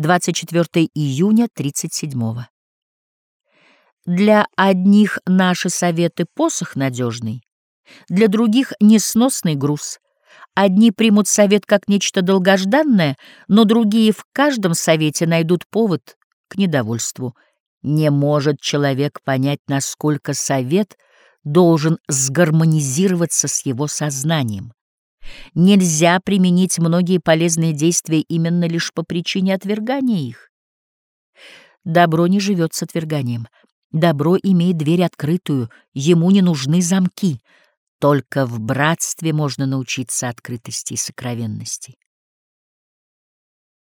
24 июня 37 -го. Для одних наши советы посох надежный, для других несносный груз. Одни примут совет как нечто долгожданное, но другие в каждом совете найдут повод к недовольству. Не может человек понять, насколько совет должен сгармонизироваться с его сознанием. Нельзя применить многие полезные действия именно лишь по причине отвергания их. Добро не живет с отверганием. Добро имеет дверь открытую, ему не нужны замки. Только в братстве можно научиться открытости и сокровенности.